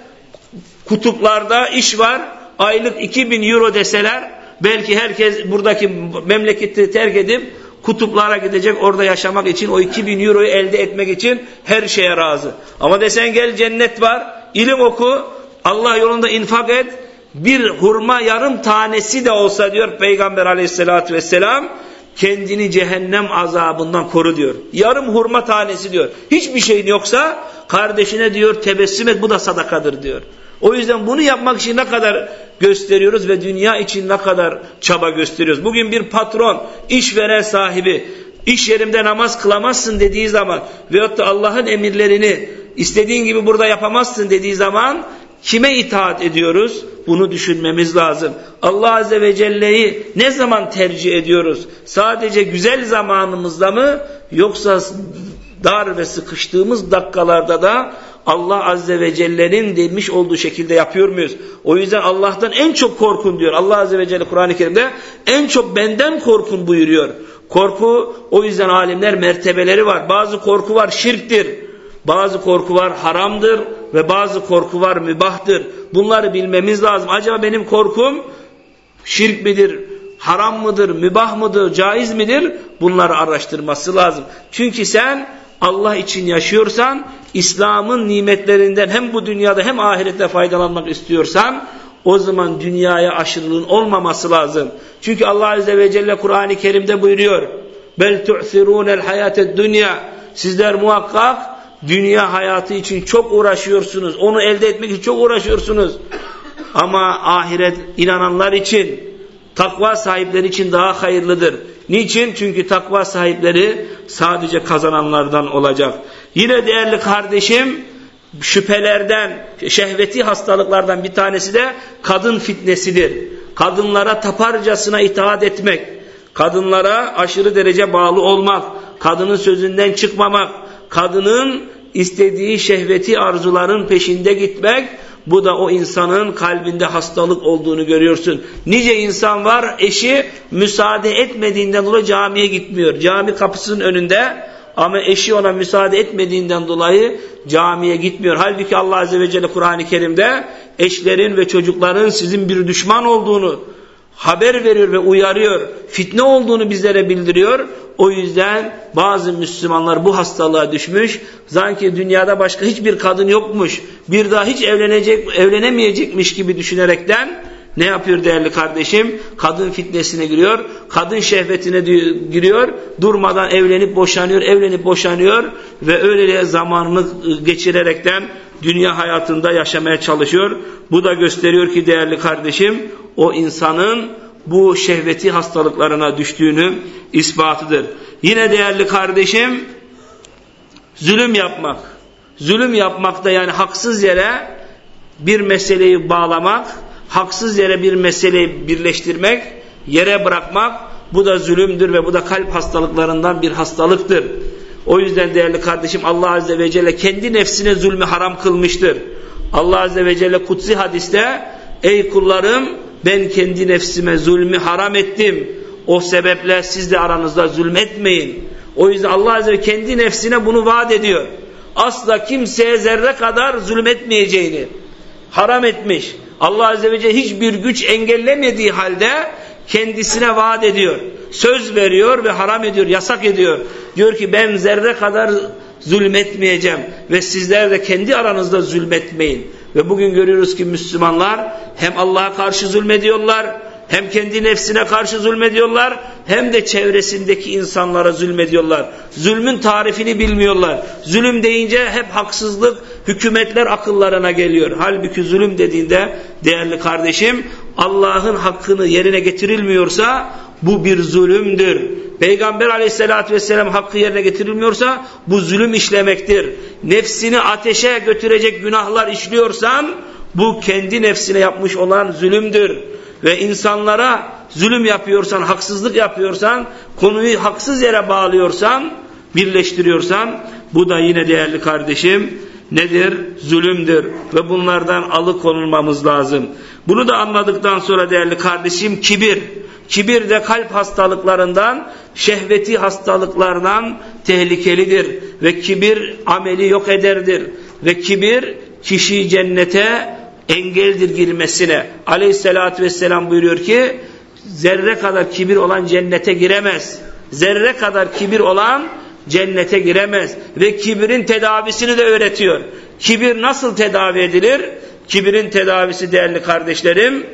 kutuplarda iş var, aylık 2000 euro deseler, belki herkes buradaki memleketi terk edip kutuplara gidecek orada yaşamak için o 2000 euroyu elde etmek için her şeye razı. Ama desen gel cennet var, ilim oku, Allah yolunda infak et, bir hurma yarım tanesi de olsa diyor Peygamber aleyhissalatü vesselam kendini cehennem azabından koru diyor. Yarım hurma tanesi diyor. Hiçbir şeyin yoksa kardeşine diyor tebessüm et bu da sadakadır diyor. O yüzden bunu yapmak için ne kadar gösteriyoruz ve dünya için ne kadar çaba gösteriyoruz. Bugün bir patron, işveren sahibi, iş yerimde namaz kılamazsın dediği zaman veyahut da Allah'ın emirlerini istediğin gibi burada yapamazsın dediği zaman kime itaat ediyoruz? Bunu düşünmemiz lazım. Allah Azze ve Celle'yi ne zaman tercih ediyoruz? Sadece güzel zamanımızda mı yoksa dar ve sıkıştığımız dakikalarda da Allah Azze ve Celle'nin demiş olduğu şekilde yapıyor muyuz? O yüzden Allah'tan en çok korkun diyor. Allah Azze ve Celle Kur'an-ı Kerim'de en çok benden korkun buyuruyor. Korku o yüzden alimler mertebeleri var. Bazı korku var şirktir. Bazı korku var haramdır ve bazı korku var mübahtır. Bunları bilmemiz lazım. Acaba benim korkum şirk midir, haram mıdır, mübah mıdır, caiz midir? Bunları araştırması lazım. Çünkü sen Allah için yaşıyorsan, İslam'ın nimetlerinden hem bu dünyada hem ahirette faydalanmak istiyorsan, o zaman dünyaya aşırılığın olmaması lazım. Çünkü Allah Azze ve Celle Kur'an-ı Kerim'de buyuruyor. Bel tu'thirûnel hayated dünya. Sizler muhakkak dünya hayatı için çok uğraşıyorsunuz. Onu elde etmek için çok uğraşıyorsunuz. Ama ahiret inananlar için, takva sahipleri için daha hayırlıdır. Niçin? Çünkü takva sahipleri sadece kazananlardan olacak. Yine değerli kardeşim, şüphelerden, şehveti hastalıklardan bir tanesi de kadın fitnesidir. Kadınlara taparcasına itaat etmek, kadınlara aşırı derece bağlı olmak, kadının sözünden çıkmamak, kadının istediği şehveti arzuların peşinde gitmek, bu da o insanın kalbinde hastalık olduğunu görüyorsun. Nice insan var eşi müsaade etmediğinden dolayı camiye gitmiyor. Cami kapısının önünde ama eşi ona müsaade etmediğinden dolayı camiye gitmiyor. Halbuki Allah Azze ve Celle Kur'an-ı Kerim'de eşlerin ve çocukların sizin bir düşman olduğunu haber veriyor ve uyarıyor. Fitne olduğunu bizlere bildiriyor. O yüzden bazı Müslümanlar bu hastalığa düşmüş. Sanki dünyada başka hiçbir kadın yokmuş. Bir daha hiç evlenecek, evlenemeyecekmiş gibi düşünerekten ne yapıyor değerli kardeşim? Kadın fitnesine giriyor, kadın şehvetine giriyor, durmadan evlenip boşanıyor, evlenip boşanıyor ve öyle zamanını geçirerekten dünya hayatında yaşamaya çalışıyor. Bu da gösteriyor ki değerli kardeşim, o insanın bu şehveti hastalıklarına düştüğünü ispatıdır. Yine değerli kardeşim, zulüm yapmak. Zulüm yapmak da yani haksız yere bir meseleyi bağlamak, haksız yere bir meseleyi birleştirmek, yere bırakmak bu da zulümdür ve bu da kalp hastalıklarından bir hastalıktır. O yüzden değerli kardeşim Allah Azze ve Celle kendi nefsine zulmü haram kılmıştır. Allah Azze ve Celle kutsi hadiste ey kullarım ben kendi nefsime zulmü haram ettim. O sebeple siz de aranızda zulmetmeyin. O yüzden Allah Azze ve kendi nefsine bunu vaat ediyor. Asla kimseye zerre kadar zulmetmeyeceğini haram etmiş. Allah Azze ve Celle hiçbir güç engellemediği halde kendisine vaat ediyor. Söz veriyor ve haram ediyor, yasak ediyor. Diyor ki ben zerre kadar zulmetmeyeceğim ve sizler de kendi aranızda zulmetmeyin. Ve bugün görüyoruz ki Müslümanlar hem Allah'a karşı zulmediyorlar, hem kendi nefsine karşı zulmediyorlar, hem de çevresindeki insanlara zulmediyorlar. Zulmün tarifini bilmiyorlar. Zulüm deyince hep haksızlık, hükümetler akıllarına geliyor. Halbuki zulüm dediğinde değerli kardeşim Allah'ın hakkını yerine getirilmiyorsa bu bir zulümdür. Peygamber aleyhissalatü vesselam hakkı yerine getirilmiyorsa bu zulüm işlemektir. Nefsini ateşe götürecek günahlar işliyorsan bu kendi nefsine yapmış olan zulümdür. Ve insanlara zulüm yapıyorsan, haksızlık yapıyorsan, konuyu haksız yere bağlıyorsan, birleştiriyorsan bu da yine değerli kardeşim nedir? Zulümdür ve bunlardan alıkonulmamız lazım. Bunu da anladıktan sonra değerli kardeşim kibir. Kibir de kalp hastalıklarından, şehveti hastalıklardan tehlikelidir. Ve kibir ameli yok ederdir. Ve kibir kişi cennete engeldir girmesine. Aleyhissalatü vesselam buyuruyor ki, zerre kadar kibir olan cennete giremez. Zerre kadar kibir olan cennete giremez. Ve kibirin tedavisini de öğretiyor. Kibir nasıl tedavi edilir? Kibirin tedavisi değerli kardeşlerim,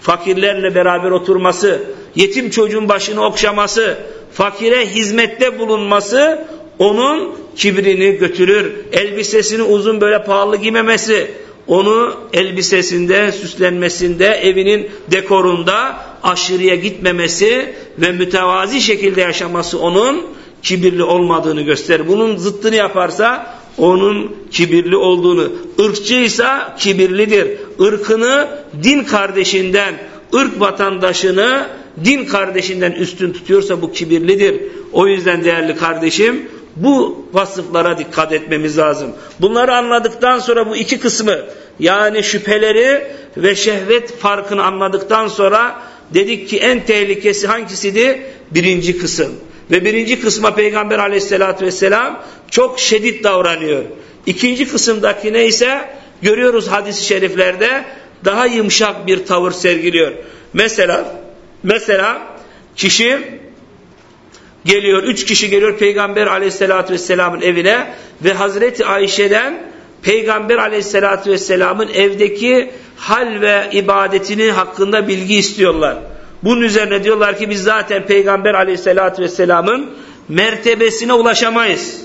fakirlerle beraber oturması, yetim çocuğun başını okşaması, fakire hizmette bulunması onun kibrini götürür. Elbisesini uzun böyle pahalı giymemesi, onu elbisesinde, süslenmesinde, evinin dekorunda aşırıya gitmemesi ve mütevazi şekilde yaşaması onun kibirli olmadığını gösterir. Bunun zıttını yaparsa onun kibirli olduğunu, ırkçıysa kibirlidir. Irkını din kardeşinden, ırk vatandaşını din kardeşinden üstün tutuyorsa bu kibirlidir. O yüzden değerli kardeşim bu vasıflara dikkat etmemiz lazım. Bunları anladıktan sonra bu iki kısmı yani şüpheleri ve şehvet farkını anladıktan sonra dedik ki en tehlikesi hangisiydi? Birinci kısım. Ve birinci kısma Peygamber aleyhissalatü vesselam çok şiddet davranıyor. İkinci kısımdaki neyse görüyoruz hadis-i şeriflerde daha yumuşak bir tavır sergiliyor. Mesela mesela kişi geliyor, üç kişi geliyor Peygamber aleyhissalatü vesselamın evine ve Hazreti Ayşe'den Peygamber aleyhissalatü vesselamın evdeki hal ve ibadetini hakkında bilgi istiyorlar. Bunun üzerine diyorlar ki biz zaten Peygamber aleyhissalatü vesselamın mertebesine ulaşamayız.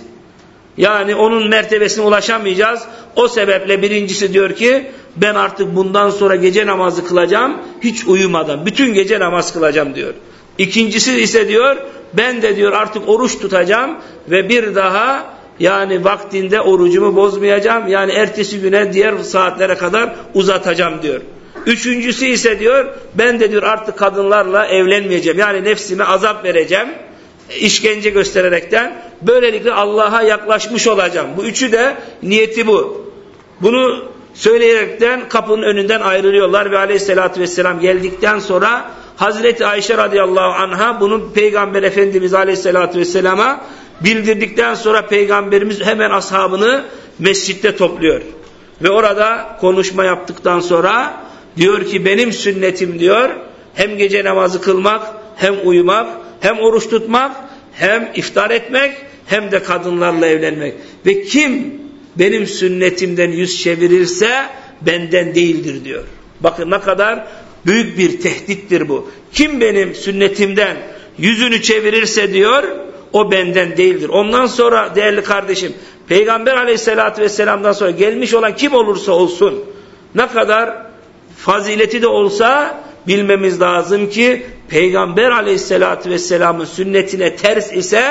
Yani onun mertebesine ulaşamayacağız. O sebeple birincisi diyor ki ben artık bundan sonra gece namazı kılacağım hiç uyumadan. Bütün gece namaz kılacağım diyor. İkincisi ise diyor ben de diyor artık oruç tutacağım ve bir daha yani vaktinde orucumu bozmayacağım. Yani ertesi güne diğer saatlere kadar uzatacağım diyor. Üçüncüsü ise diyor ben de diyor artık kadınlarla evlenmeyeceğim. Yani nefsime azap vereceğim. işkence göstererekten böylelikle Allah'a yaklaşmış olacağım. Bu üçü de niyeti bu. Bunu söyleyerekten kapının önünden ayrılıyorlar ve aleyhissalatü vesselam geldikten sonra Hazreti Ayşe radıyallahu anha bunu Peygamber Efendimiz aleyhissalatü vesselama bildirdikten sonra Peygamberimiz hemen ashabını mescitte topluyor. Ve orada konuşma yaptıktan sonra diyor ki benim sünnetim diyor hem gece namazı kılmak hem uyumak hem oruç tutmak hem iftar etmek hem de kadınlarla evlenmek. Ve kim benim sünnetimden yüz çevirirse benden değildir diyor. Bakın ne kadar büyük bir tehdittir bu. Kim benim sünnetimden yüzünü çevirirse diyor o benden değildir. Ondan sonra değerli kardeşim Peygamber aleyhissalatü vesselam'dan sonra gelmiş olan kim olursa olsun ne kadar fazileti de olsa bilmemiz lazım ki Peygamber aleyhissalatü vesselamın sünnetine ters ise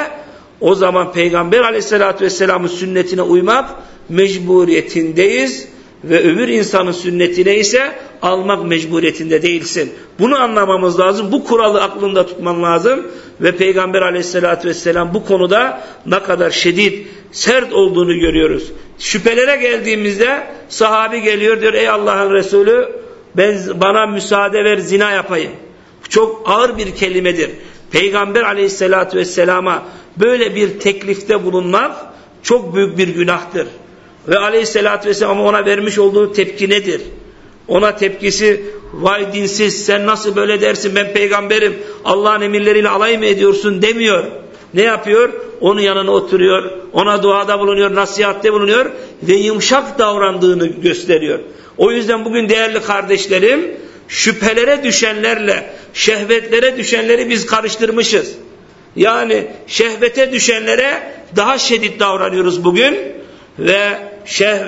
o zaman Peygamber aleyhissalatü vesselamın sünnetine uymak mecburiyetindeyiz ve öbür insanın sünnetine ise almak mecburiyetinde değilsin. Bunu anlamamız lazım. Bu kuralı aklında tutman lazım. Ve Peygamber aleyhissalatü vesselam bu konuda ne kadar şiddet, sert olduğunu görüyoruz. Şüphelere geldiğimizde sahabi geliyor diyor ey Allah'ın Resulü ben bana müsaade ver zina yapayım. Çok ağır bir kelimedir. Peygamber aleyhissalatü vesselama böyle bir teklifte bulunmak çok büyük bir günahtır. Ve aleyhissalatü vesselam ona vermiş olduğu tepki nedir? Ona tepkisi vay dinsiz sen nasıl böyle dersin ben peygamberim Allah'ın emirleriyle alay mı ediyorsun demiyor. Ne yapıyor? Onun yanına oturuyor, ona duada bulunuyor, nasihatte bulunuyor ve yumuşak davrandığını gösteriyor. O yüzden bugün değerli kardeşlerim şüphelere düşenlerle şehvetlere düşenleri biz karıştırmışız. Yani şehvete düşenlere daha şiddet davranıyoruz bugün ve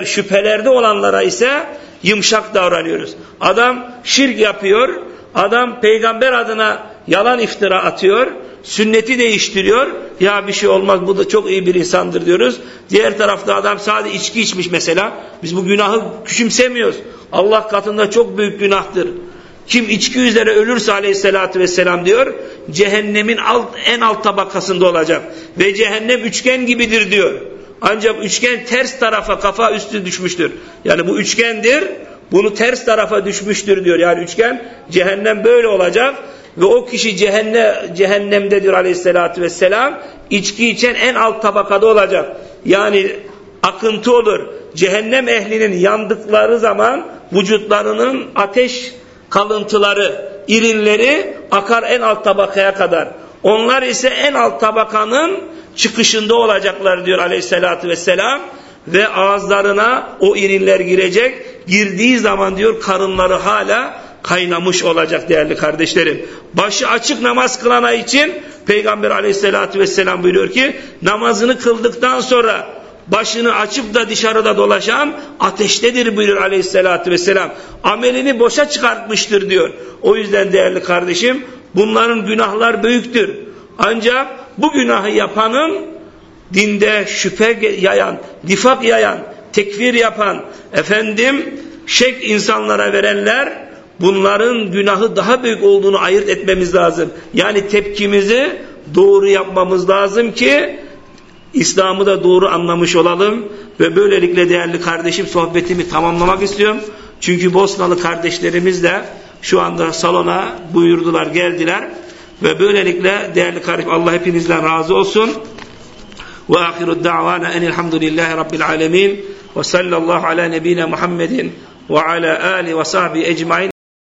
şüphelerde olanlara ise yumuşak davranıyoruz. Adam şirk yapıyor, adam peygamber adına yalan iftira atıyor, sünneti değiştiriyor. Ya bir şey olmaz bu da çok iyi bir insandır diyoruz. Diğer tarafta adam sadece içki içmiş mesela. Biz bu günahı küçümsemiyoruz. Allah katında çok büyük günahtır. Kim içki üzere ölürse aleyhissalatü vesselam diyor, cehennemin alt, en alt tabakasında olacak. Ve cehennem üçgen gibidir diyor. Ancak üçgen ters tarafa kafa üstü düşmüştür. Yani bu üçgendir, bunu ters tarafa düşmüştür diyor. Yani üçgen cehennem böyle olacak ve o kişi cehennem, cehennemdedir aleyhissalatü vesselam. İçki içen en alt tabakada olacak. Yani akıntı olur. Cehennem ehlinin yandıkları zaman vücutlarının ateş kalıntıları, irinleri akar en alt tabakaya kadar. Onlar ise en alt tabakanın çıkışında olacaklar diyor aleyhissalatü vesselam ve ağızlarına o irinler girecek. Girdiği zaman diyor karınları hala kaynamış olacak değerli kardeşlerim. Başı açık namaz kılana için Peygamber aleyhissalatü vesselam buyuruyor ki namazını kıldıktan sonra başını açıp da dışarıda dolaşan ateştedir buyuruyor aleyhissalatü vesselam. Amelini boşa çıkartmıştır diyor. O yüzden değerli kardeşim bunların günahlar büyüktür. Ancak bu günahı yapanın dinde şüphe yayan, nifak yayan, tekfir yapan, efendim şek insanlara verenler bunların günahı daha büyük olduğunu ayırt etmemiz lazım. Yani tepkimizi doğru yapmamız lazım ki İslam'ı da doğru anlamış olalım ve böylelikle değerli kardeşim sohbetimi tamamlamak istiyorum. Çünkü Bosnalı kardeşlerimiz de şu anda salona buyurdular geldiler ve böylelikle değerli kardeşim Allah hepinizden razı olsun. Ve ahiru da'vana enilhamdülillahi rabbil alemin ve sallallahu ala nebine Muhammedin ve ala ali ve sahbi ecmain